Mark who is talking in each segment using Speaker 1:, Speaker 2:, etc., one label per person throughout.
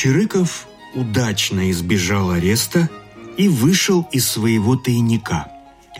Speaker 1: Чирыков удачно избежал ареста и вышел из своего тайника.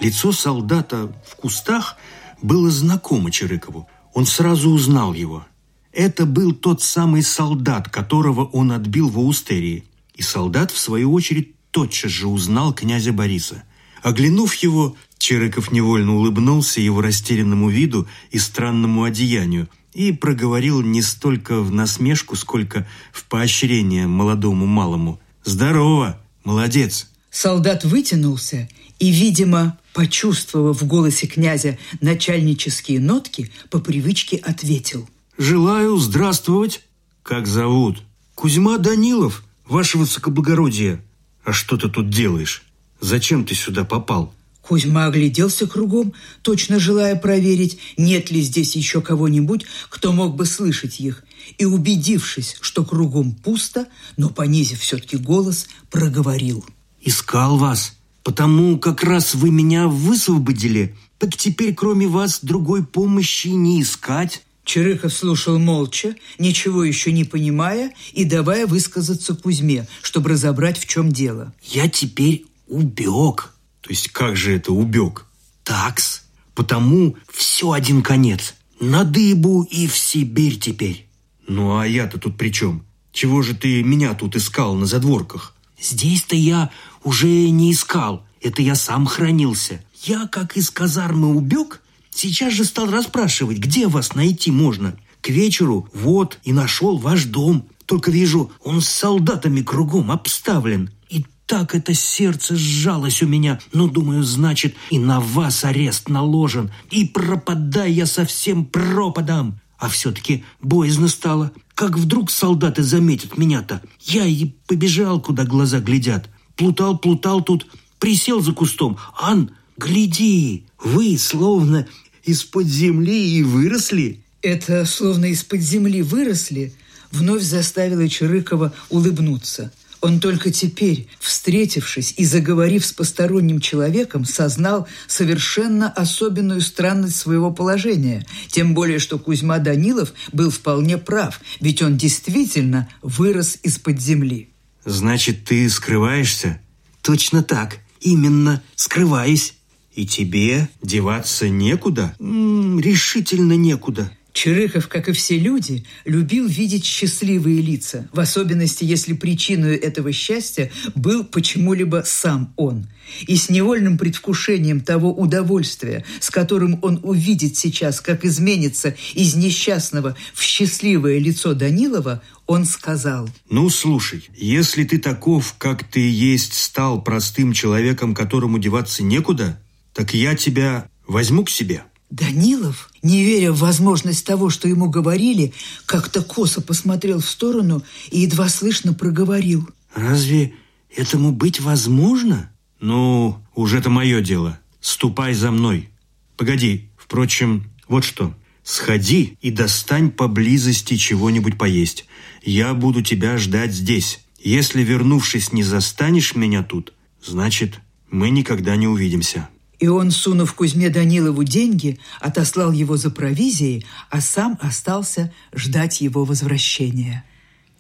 Speaker 1: Лицо солдата в кустах было знакомо Чирыкову. Он сразу узнал его. Это был тот самый солдат, которого он отбил в Аустерии. И солдат, в свою очередь, тотчас же узнал князя Бориса. Оглянув его, Чирыков невольно улыбнулся его растерянному виду и странному одеянию и проговорил не столько в насмешку, сколько в поощрение молодому малому. «Здорово! Молодец!»
Speaker 2: Солдат вытянулся и, видимо, почувствовав в голосе князя начальнические нотки, по привычке ответил.
Speaker 1: «Желаю здравствовать!» «Как зовут?» «Кузьма Данилов, ваше высокоблагородие!» «А что ты тут делаешь? Зачем ты сюда попал?»
Speaker 2: Кузьма огляделся кругом, точно желая проверить, нет ли здесь еще кого-нибудь, кто мог бы слышать их, и, убедившись, что кругом пусто, но понизив все-таки голос, проговорил.
Speaker 1: «Искал вас, потому как раз вы меня высвободили, так теперь кроме вас другой помощи не искать».
Speaker 2: Чирыков слушал молча, ничего еще не понимая и давая высказаться Кузьме, чтобы разобрать, в чем дело.
Speaker 1: «Я теперь убег». «То есть как же это убег?» «Такс. Потому все один конец. На дыбу и в Сибирь теперь». «Ну а я-то тут при чем? Чего же ты меня тут искал на задворках?» «Здесь-то я уже не искал. Это я сам хранился. Я, как из казармы убег, Сейчас же стал расспрашивать, где вас найти можно. К вечеру вот и нашел ваш дом. Только вижу, он с солдатами кругом обставлен. И так это сердце сжалось у меня. Ну, думаю, значит, и на вас арест наложен. И пропадай я совсем пропадом. А все-таки боязно стало. Как вдруг солдаты заметят меня-то. Я и побежал, куда глаза глядят. Плутал, плутал тут, присел за кустом. Ан, гляди, вы словно из-под земли и выросли.
Speaker 2: Это словно из-под земли выросли, вновь заставило Чирыкова улыбнуться. Он только теперь, встретившись и заговорив с посторонним человеком, сознал совершенно особенную странность своего положения. Тем более, что Кузьма Данилов был вполне прав, ведь он действительно вырос из-под земли.
Speaker 1: «Значит, ты скрываешься?» «Точно так. Именно, скрываюсь. И тебе деваться некуда? М -м, решительно некуда.
Speaker 2: Чирыков, как и все люди, любил видеть счастливые лица, в особенности, если причиной этого счастья был почему-либо сам он. И с невольным предвкушением того удовольствия, с которым он увидит сейчас, как изменится из несчастного в счастливое лицо Данилова, он сказал.
Speaker 1: «Ну, слушай, если ты таков, как ты есть, стал простым человеком, которому деваться некуда, так я тебя возьму к себе».
Speaker 2: Данилов, не веря в возможность того, что ему говорили, как-то косо посмотрел в сторону и едва слышно проговорил.
Speaker 1: «Разве этому быть возможно?» «Ну, уж это мое дело. Ступай за мной. Погоди, впрочем, вот что. Сходи и достань поблизости чего-нибудь поесть. Я буду тебя ждать здесь. Если, вернувшись, не застанешь меня тут, значит, мы никогда не увидимся».
Speaker 2: И он, сунув Кузьме Данилову деньги, отослал его за провизией, а сам остался ждать его возвращения.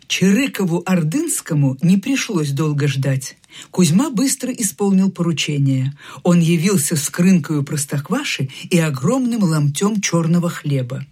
Speaker 2: Чирыкову Ордынскому не пришлось долго ждать. Кузьма быстро исполнил поручение. Он явился с крынкою простокваши и огромным ломтем черного хлеба.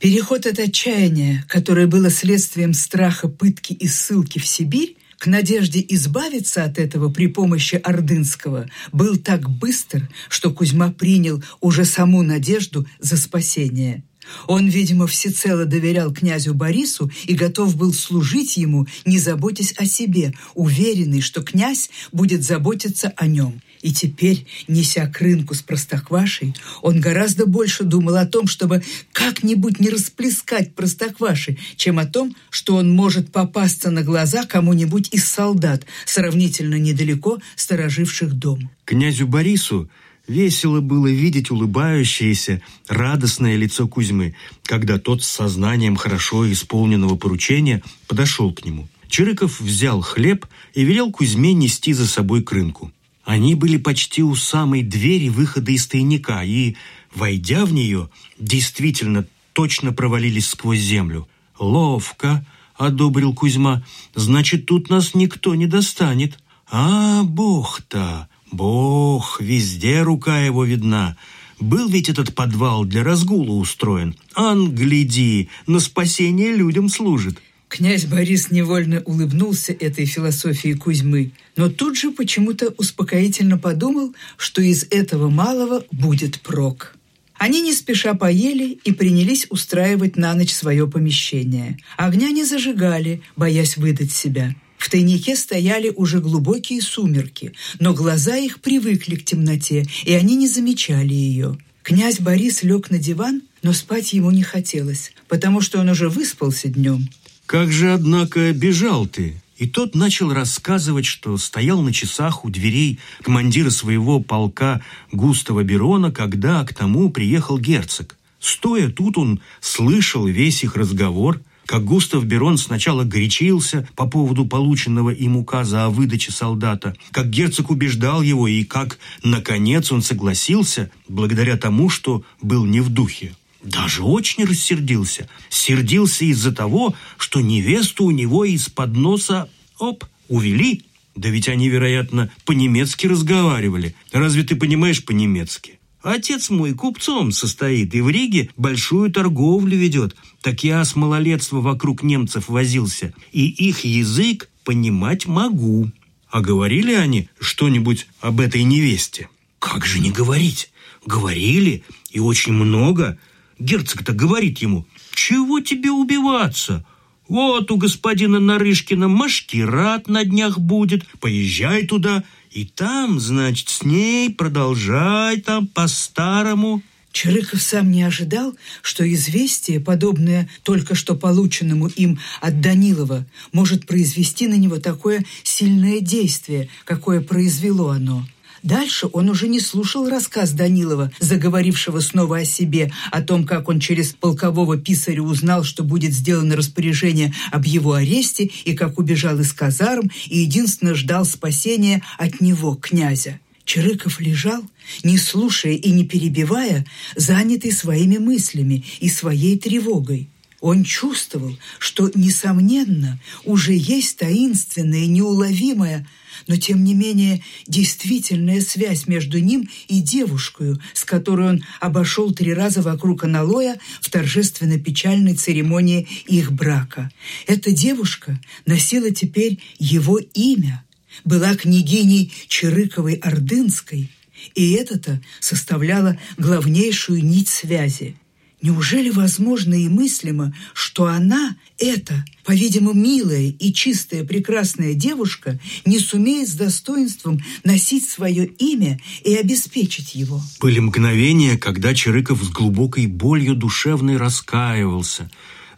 Speaker 2: Переход от отчаяния, которое было следствием страха пытки и ссылки в Сибирь, к надежде избавиться от этого при помощи Ордынского был так быстр, что Кузьма принял уже саму надежду за спасение. Он, видимо, всецело доверял князю Борису и готов был служить ему, не заботясь о себе, уверенный, что князь будет заботиться о нем – и теперь, неся к рынку с простоквашей, он гораздо больше думал о том, чтобы как-нибудь не расплескать простокваши, чем о том, что он может попасться на глаза кому-нибудь из солдат, сравнительно недалеко стороживших дом.
Speaker 1: Князю Борису весело было видеть улыбающееся, радостное лицо Кузьмы, когда тот с сознанием хорошо исполненного поручения подошел к нему. Чирыков взял хлеб и велел Кузьме нести за собой к рынку. Они были почти у самой двери выхода из тайника и, войдя в нее, действительно точно провалились сквозь землю. Ловко, — одобрил Кузьма. «Значит, тут нас никто не достанет». «А, бог-то! Бог! Везде рука его видна!» Был ведь этот подвал для разгула устроен. Ан, гляди, на спасение людям служит.
Speaker 2: Князь Борис невольно улыбнулся этой философии Кузьмы, но тут же почему-то успокоительно подумал, что из этого малого будет прок. Они не спеша поели и принялись устраивать на ночь свое помещение. Огня не зажигали, боясь выдать себя. В тайнике стояли уже глубокие сумерки, но глаза их привыкли к темноте, и они не замечали ее. Князь Борис лег на диван, но спать ему не хотелось, потому что он уже выспался днем.
Speaker 1: «Как же, однако, бежал ты?» И тот начал рассказывать, что стоял на часах у дверей командира своего полка Густава Берона, когда к тому приехал герцог. Стоя тут, он слышал весь их разговор – как Густав Берон сначала горячился по поводу полученного им указа о выдаче солдата, как герцог убеждал его и как, наконец, он согласился благодаря тому, что был не в духе. Даже очень рассердился. Сердился из-за того, что невесту у него из-под носа, оп, увели. Да ведь они, вероятно, по-немецки разговаривали. Разве ты понимаешь по-немецки? Отец мой купцом состоит и в Риге большую торговлю ведет. Так я с малолетства вокруг немцев возился, и их язык понимать могу. А говорили они что-нибудь об этой невесте? Как же не говорить? Говорили, и очень много. Герцог-то говорит ему, чего тебе убиваться? Вот у господина Нарышкина машкират на днях будет, поезжай туда и там, значит, с ней продолжай там по-старому.
Speaker 2: Чирыков сам не ожидал, что известие, подобное только что полученному им от Данилова, может произвести на него такое сильное действие, какое произвело оно. Дальше он уже не слушал рассказ Данилова, заговорившего снова о себе, о том, как он через полкового писаря узнал, что будет сделано распоряжение об его аресте, и как убежал из казарм, и единственно ждал спасения от него, князя. Чирыков лежал, не слушая и не перебивая, занятый своими мыслями и своей тревогой. Он чувствовал, что, несомненно, уже есть таинственная, неуловимая, но, тем не менее, действительная связь между ним и девушкой, с которой он обошел три раза вокруг аналоя в торжественно-печальной церемонии их брака. Эта девушка носила теперь его имя, была княгиней Чирыковой-Ордынской, и это-то составляло главнейшую нить связи – Неужели возможно и мыслимо, что она, эта, по-видимому, милая и чистая прекрасная девушка, не сумеет с достоинством носить свое имя и обеспечить его?
Speaker 1: Были мгновения, когда Чирыков с глубокой болью душевной раскаивался.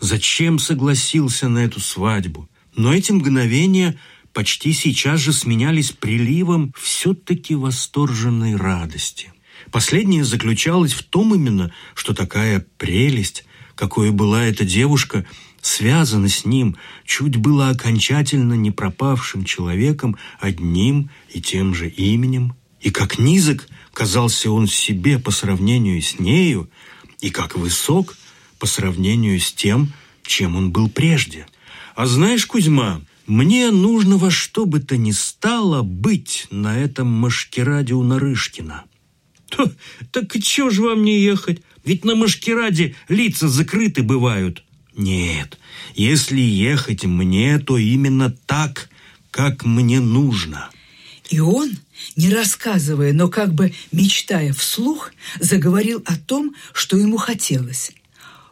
Speaker 1: Зачем согласился на эту свадьбу? Но эти мгновения почти сейчас же сменялись приливом все-таки восторженной радости. Последнее заключалось в том именно, что такая прелесть, какой была эта девушка, связана с ним, чуть было окончательно не пропавшим человеком одним и тем же именем. И как низок казался он себе по сравнению с нею, и как высок по сравнению с тем, чем он был прежде. А знаешь, Кузьма, мне нужно во что бы то ни стало быть на этом машкераде у Нарышкина. Так чего ж вам не ехать? Ведь на Машкираде лица закрыты бывают. Нет, если ехать мне, то именно так, как мне нужно.
Speaker 2: И он, не рассказывая, но как бы мечтая вслух, заговорил о том, что ему хотелось.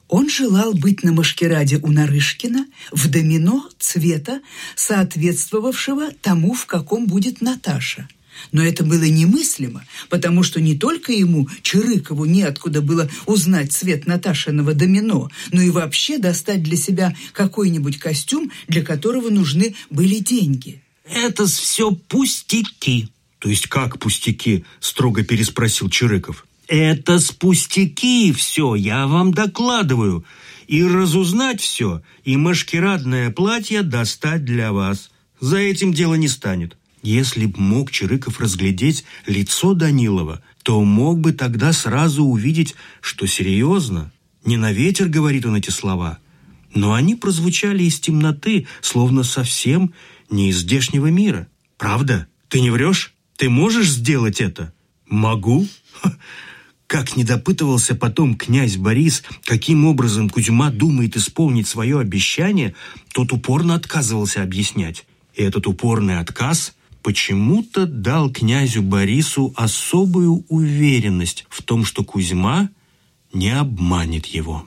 Speaker 2: Он желал быть на Машкираде у Нарышкина в домино цвета, соответствовавшего тому, в каком будет Наташа – но это было немыслимо, потому что не только ему, Чирыкову, неоткуда было узнать цвет Наташиного домино, но и вообще достать для себя какой-нибудь костюм, для которого нужны были деньги.
Speaker 1: «Это все пустяки». «То есть как пустяки?» – строго переспросил Чирыков. «Это с пустяки все, я вам докладываю. И разузнать все, и машкирадное платье достать для вас. За этим дело не станет. Если б мог Чирыков разглядеть лицо Данилова, то мог бы тогда сразу увидеть, что серьезно. Не на ветер говорит он эти слова. но они прозвучали из темноты, словно совсем не из здешнего мира. Правда? Ты не врешь? Ты можешь сделать это? Могу. Как не допытывался потом князь Борис, каким образом Кузьма думает исполнить свое обещание, тот упорно отказывался объяснять. И этот упорный отказ почему-то дал князю Борису особую уверенность в том, что Кузьма не обманет его.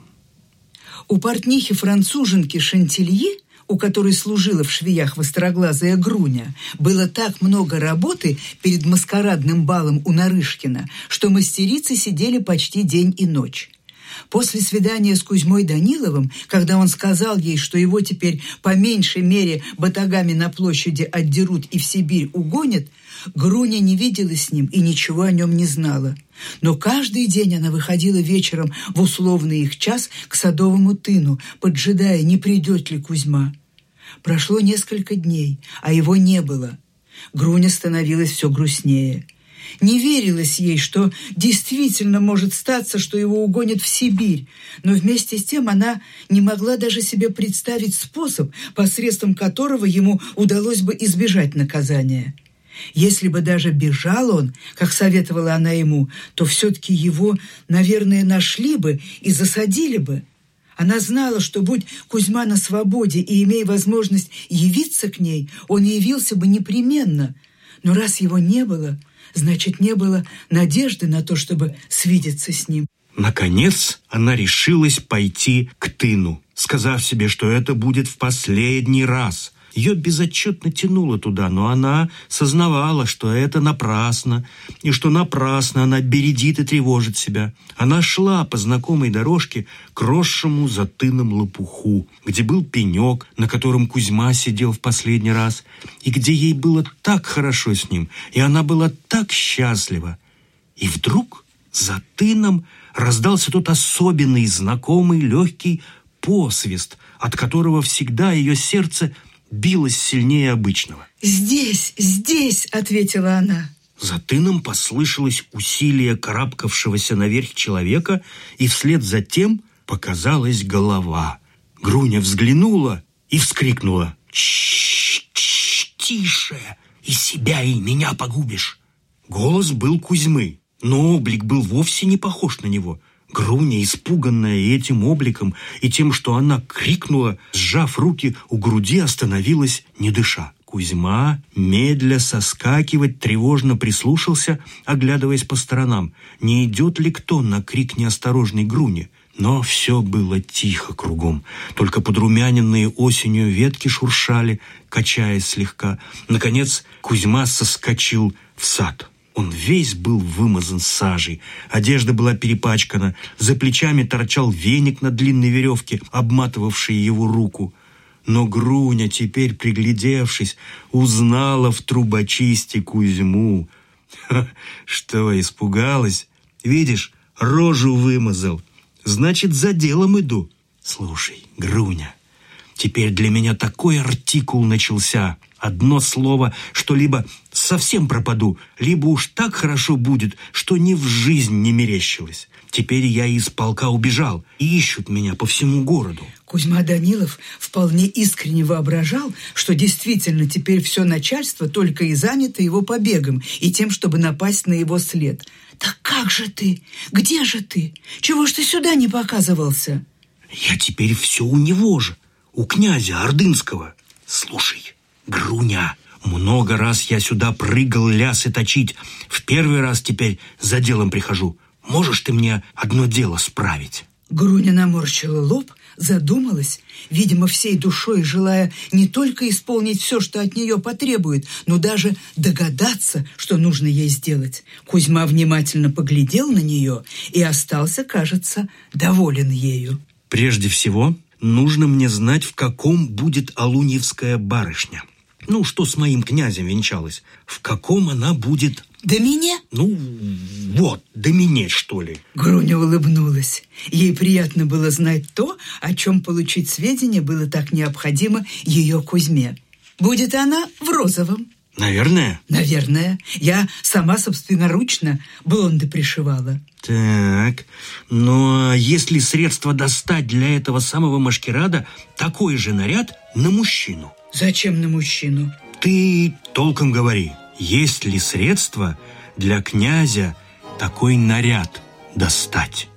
Speaker 2: У портнихи-француженки Шантильи у которой служила в швеях востроглазая Груня, было так много работы перед маскарадным балом у Нарышкина, что мастерицы сидели почти день и ночь. После свидания с Кузьмой Даниловым, когда он сказал ей, что его теперь по меньшей мере батагами на площади отдерут и в Сибирь угонят, Груня не видела с ним и ничего о нем не знала. Но каждый день она выходила вечером в условный их час к садовому тыну, поджидая, не придет ли Кузьма. Прошло несколько дней, а его не было. Груня становилась все грустнее. Не верилось ей, что действительно может статься, что его угонят в Сибирь, но вместе с тем она не могла даже себе представить способ, посредством которого ему удалось бы избежать наказания. Если бы даже бежал он, как советовала она ему, то все-таки его, наверное, нашли бы и засадили бы. Она знала, что будь Кузьма на свободе и имея возможность явиться к ней, он явился бы непременно. Но раз его не было, значит, не было надежды на то, чтобы свидеться с ним.
Speaker 1: Наконец она решилась пойти к тыну, сказав себе, что это будет в последний раз – ее безотчетно тянуло туда, но она сознавала, что это напрасно, и что напрасно она бередит и тревожит себя. Она шла по знакомой дорожке к росшему за тыном лопуху, где был пенек, на котором Кузьма сидел в последний раз, и где ей было так хорошо с ним, и она была так счастлива. И вдруг за тыном раздался тот особенный, знакомый, легкий посвист, от которого всегда ее сердце билась сильнее обычного.
Speaker 2: «Здесь, здесь!» — ответила она.
Speaker 1: За тыном послышалось усилие карабкавшегося наверх человека, и вслед за тем показалась голова. Груня взглянула и вскрикнула. «Чш, тише! И себя, и меня погубишь!» Голос был Кузьмы, но облик был вовсе не похож на него — Груня, испуганная этим обликом и тем, что она крикнула, сжав руки у груди, остановилась, не дыша. Кузьма, медля соскакивать, тревожно прислушался, оглядываясь по сторонам. Не идет ли кто на крик неосторожной Груни? Но все было тихо кругом. Только подрумяненные осенью ветки шуршали, качаясь слегка. Наконец Кузьма соскочил в сад. Он весь был вымазан сажей, одежда была перепачкана, за плечами торчал веник на длинной веревке, обматывавший его руку. Но Груня, теперь приглядевшись, узнала в трубочисте Кузьму. Что, испугалась? Видишь, рожу вымазал. Значит, за делом иду. Слушай, Груня, теперь для меня такой артикул начался. Одно слово, что либо совсем пропаду, либо уж так хорошо будет, что ни в жизнь не мерещилось. Теперь я из полка убежал, и ищут меня по всему городу.
Speaker 2: Кузьма Данилов вполне искренне воображал, что действительно теперь все начальство только и занято его побегом и тем, чтобы напасть на его след. «Так как же ты? Где же ты? Чего ж ты сюда не показывался?»
Speaker 1: «Я теперь все у него же, у князя Ордынского. Слушай, Груня, много раз я сюда прыгал лясы точить. В первый раз теперь за делом прихожу. Можешь ты мне одно дело справить?»
Speaker 2: Груня наморщила лоб, задумалась, видимо, всей душой желая не только исполнить все, что от нее потребует, но даже догадаться, что нужно ей сделать. Кузьма внимательно поглядел на нее и остался, кажется, доволен ею.
Speaker 1: «Прежде всего, нужно мне знать, в каком будет Алуньевская барышня». Ну, что с моим князем венчалась? В каком она будет...
Speaker 2: До меня?
Speaker 1: Ну, вот, до меня, что ли.
Speaker 2: Груня улыбнулась. Ей приятно было знать то, о чем получить сведения было так необходимо ее Кузьме. Будет она в розовом.
Speaker 1: Наверное.
Speaker 2: Наверное. Я сама собственноручно блонды пришивала.
Speaker 1: Так, ну а если средства достать для этого самого машкерада такой же наряд на мужчину?
Speaker 2: Зачем на мужчину?
Speaker 1: Ты толком говори, есть ли средства для князя такой наряд достать?